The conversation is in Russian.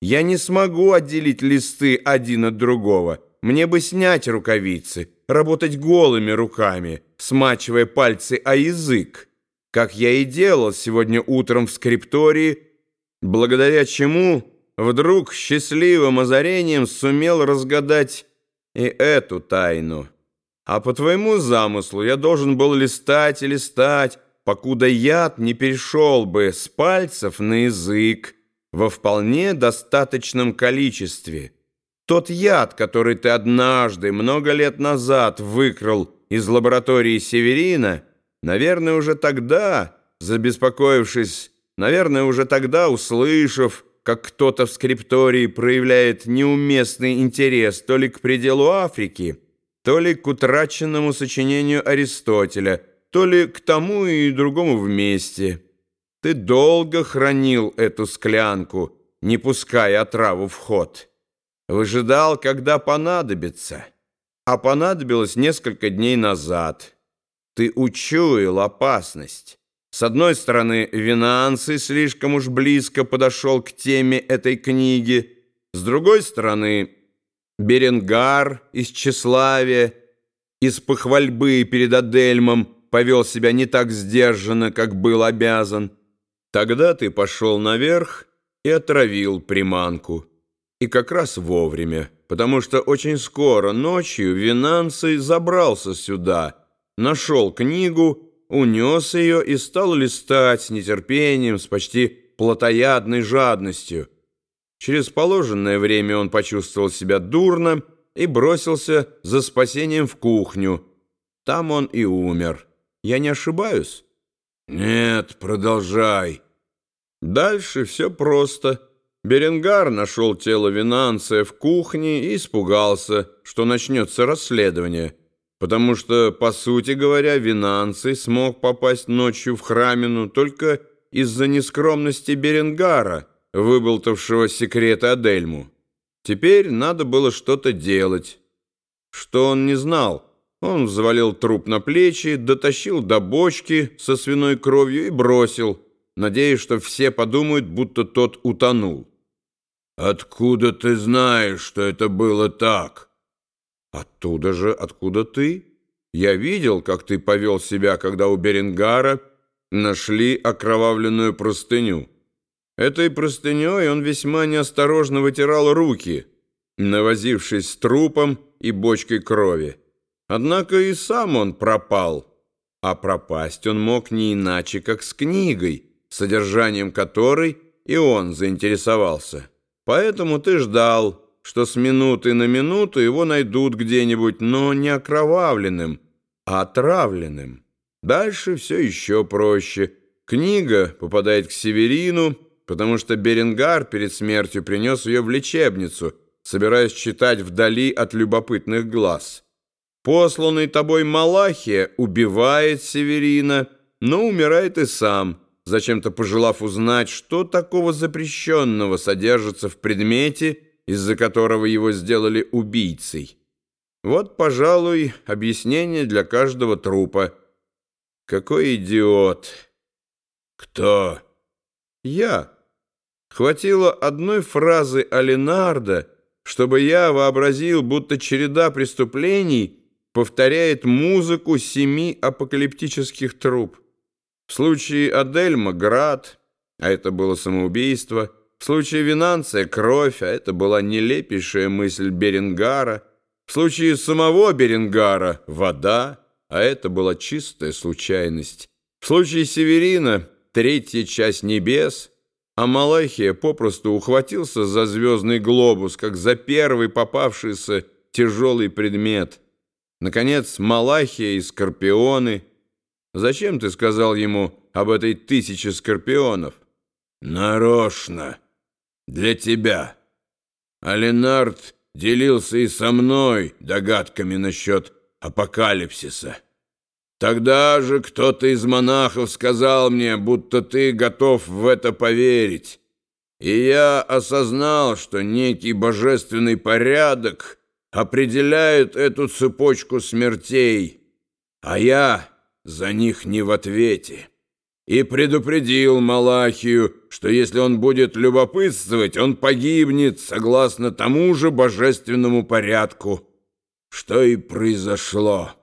Я не смогу отделить листы один от другого. Мне бы снять рукавицы, работать голыми руками, смачивая пальцы о язык, как я и делал сегодня утром в скриптории, благодаря чему вдруг счастливым озарением сумел разгадать и эту тайну. А по твоему замыслу я должен был листать и листать, покуда яд не перешел бы с пальцев на язык во вполне достаточном количестве. Тот яд, который ты однажды, много лет назад, выкрал из лаборатории Северина, наверное, уже тогда, забеспокоившись, наверное, уже тогда, услышав, как кто-то в скриптории проявляет неуместный интерес то ли к пределу Африки, то ли к утраченному сочинению Аристотеля – то ли к тому и другому вместе. Ты долго хранил эту склянку, не пуская отраву в ход. Выжидал, когда понадобится. А понадобилось несколько дней назад. Ты учуял опасность. С одной стороны, Винансы слишком уж близко подошел к теме этой книги. С другой стороны, Беренгар из тщеславия, из похвальбы перед Адельмом, повел себя не так сдержанно, как был обязан. Тогда ты пошел наверх и отравил приманку. И как раз вовремя, потому что очень скоро ночью Винанций забрался сюда, нашел книгу, унес ее и стал листать с нетерпением, с почти плотоядной жадностью. Через положенное время он почувствовал себя дурно и бросился за спасением в кухню. Там он и умер. Я не ошибаюсь? Продолжай. Дальше все просто. Беренгар нашел тело Винанция в кухне и испугался, что начнется расследование, потому что, по сути говоря, Винанций смог попасть ночью в Храмину только из-за нескромности Беренгара, выболтавшего секреты Адельму. Теперь надо было что-то делать, что он не знал. Он взвалил труп на плечи, дотащил до бочки со свиной кровью и бросил, надеясь, что все подумают, будто тот утонул. «Откуда ты знаешь, что это было так?» «Оттуда же, откуда ты. Я видел, как ты повел себя, когда у Беренгара нашли окровавленную простыню. Этой простыней он весьма неосторожно вытирал руки, навозившись с трупом и бочкой крови. Однако и сам он пропал. А пропасть он мог не иначе, как с книгой, содержанием которой и он заинтересовался. Поэтому ты ждал, что с минуты на минуту его найдут где-нибудь, но не окровавленным, а отравленным. Дальше все еще проще. Книга попадает к Северину, потому что Беренгар перед смертью принес ее в лечебницу, собираясь читать вдали от любопытных глаз. Посланный тобой Малахия убивает Северина, но умирает и сам, зачем-то пожелав узнать, что такого запрещенного содержится в предмете, из-за которого его сделали убийцей. Вот, пожалуй, объяснение для каждого трупа. Какой идиот! Кто? Я. Хватило одной фразы Алинарда, чтобы я вообразил, будто череда преступлений — повторяет музыку семи апокалиптических труб. В случае Адельма — град, а это было самоубийство. В случае Винанция — кровь, а это была нелепейшая мысль Берингара. В случае самого Берингара — вода, а это была чистая случайность. В случае Северина — третья часть небес, а Малахия попросту ухватился за звездный глобус, как за первый попавшийся тяжелый предмет — Наконец, Малахия и Скорпионы. Зачем ты сказал ему об этой тысяче Скорпионов? Нарочно. Для тебя. А Ленард делился и со мной догадками насчет апокалипсиса. Тогда же кто-то из монахов сказал мне, будто ты готов в это поверить. И я осознал, что некий божественный порядок — определяют эту цепочку смертей, а я за них не в ответе. и предупредил Малахию, что если он будет любопытствовать, он погибнет согласно тому же божественному порядку, что и произошло».